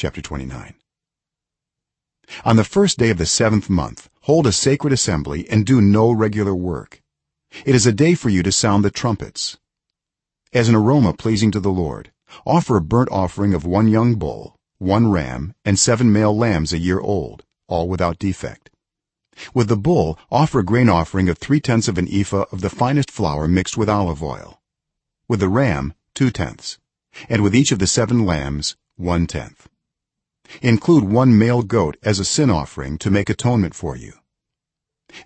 chapter 29 on the first day of the 7th month hold a sacred assembly and do no regular work. It is a day for you to sound the trumpets. As an aroma pleasing to the lord offer a burnt offering of one young bull one ram and seven male lambs a year old all without defect. With the bull offer a grain offering of 3 tenths of an ephah of the finest flour mixed with olive oil. With the ram 2 tenths and with each of the seven lambs 1 tenth include one male goat as a sin offering to make atonement for you.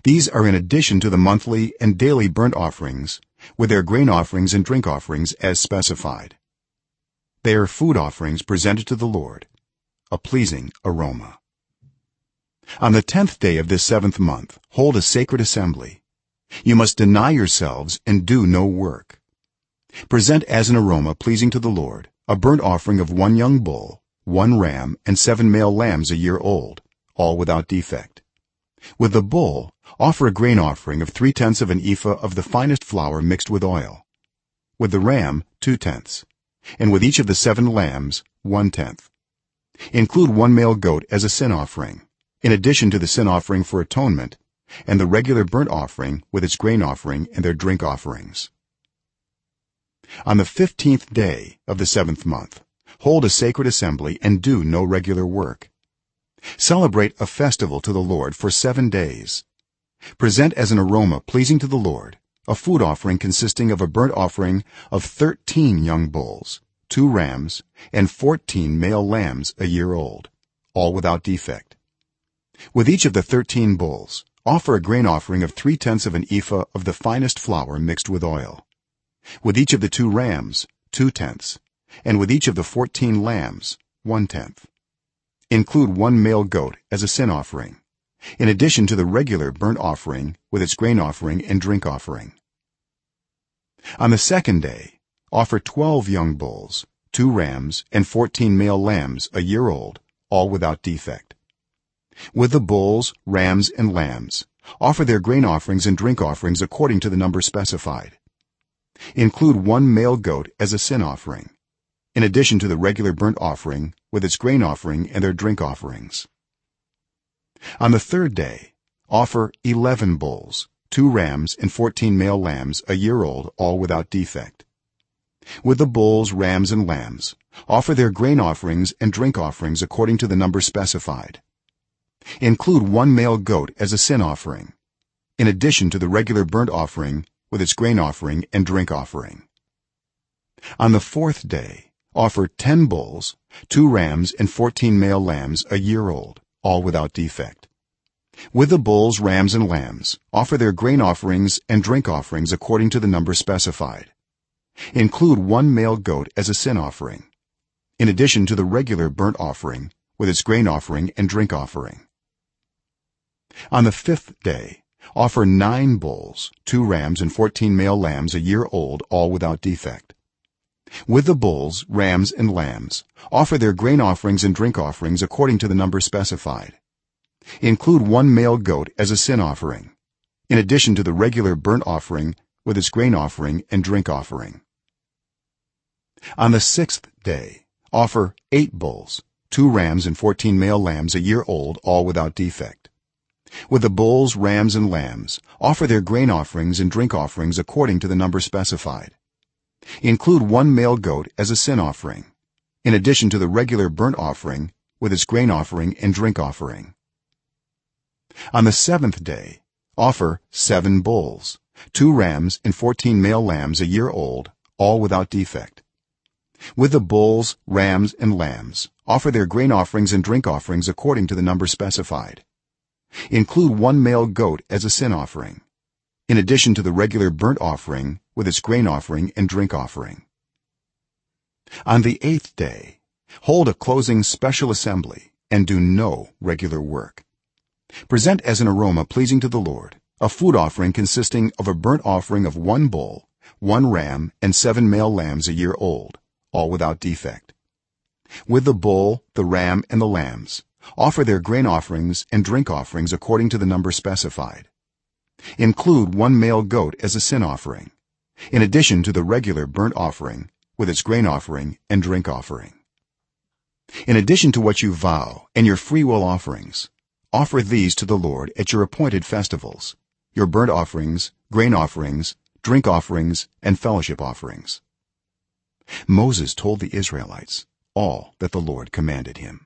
These are in addition to the monthly and daily burnt offerings with their grain offerings and drink offerings as specified. They are food offerings presented to the lord a pleasing aroma. On the 10th day of this 7th month hold a sacred assembly. You must deny yourselves and do no work. Present as an aroma pleasing to the lord a burnt offering of one young bull one ram and seven male lambs a year old all without defect. With the bull offer a grain offering of 3 tenths of an ephah of the finest flour mixed with oil. With the ram 2 tenths and with each of the seven lambs 1 tenth include one male goat as a sin offering in addition to the sin offering for atonement and the regular burnt offering with its grain offering and their drink offerings. On the 15th day of the 7th month hold a sacred assembly and do no regular work. Celebrate a festival to the lord for 7 days. Present as an aroma pleasing to the lord a food offering consisting of a burnt offering of 13 young bulls 2 rams and 14 male lambs a year old all without defect. With each of the 13 bulls offer a grain offering of 3 tenths of an ephah of the finest flour mixed with oil. With each of the two rams 2 tenths and with each of the 14 lambs one tenth include one male goat as a sin offering in addition to the regular burnt offering with its grain offering and drink offering. On the second day offer 12 young bulls 2 rams and 14 male lambs a year old all without defect. With the bulls rams and lambs offer their grain offerings and drink offerings according to the number specified. Include one male goat as a sin offering in addition to the regular burnt offering with its grain offering and their drink offerings. On the third day offer 11 bulls 2 rams and 14 male lambs a year old all without defect. With the bulls rams and lambs offer their grain offerings and drink offerings according to the number specified. Include one male goat as a sin offering in addition to the regular burnt offering with its grain offering and drink offering. On the fourth day offer 10 bulls 2 rams and 14 male lambs a year old all without defect. With the bulls rams and lambs offer their grain offerings and drink offerings according to the number specified. Include one male goat as a sin offering in addition to the regular burnt offering with its grain offering and drink offering. On the 5th day offer 9 bulls 2 rams and 14 male lambs a year old all without defect with the bulls rams and lambs offer their grain offerings and drink offerings according to the number specified. Include one male goat as a sin offering in addition to the regular burnt offering with its grain offering and drink offering. On the 6th day offer 8 bulls 2 rams and 14 male lambs a year old all without defect. With the bulls rams and lambs offer their grain offerings and drink offerings according to the number specified include one male goat as a sin offering in addition to the regular burnt offering with its grain offering and drink offering. On the 7th day offer 7 bulls 2 rams and 14 male lambs a year old all without defect. With the bulls rams and lambs offer their grain offerings and drink offerings according to the number specified. Include one male goat as a sin offering in addition to the regular burnt offering with its grain offering and drink offering. On the 8th day hold a closing special assembly and do no regular work. Present as an aroma pleasing to the lord a food offering consisting of a burnt offering of one bull one ram and seven male lambs a year old all without defect. With the bull the ram and the lambs offer their grain offerings and drink offerings according to the number specified include one male goat as a sin offering in addition to the regular burnt offering with its grain offering and drink offering. In addition to what you vow and your freewill offerings offer these to the lord at your appointed festivals your burnt offerings grain offerings drink offerings and fellowship offerings. Moses told the israelites all that the lord commanded him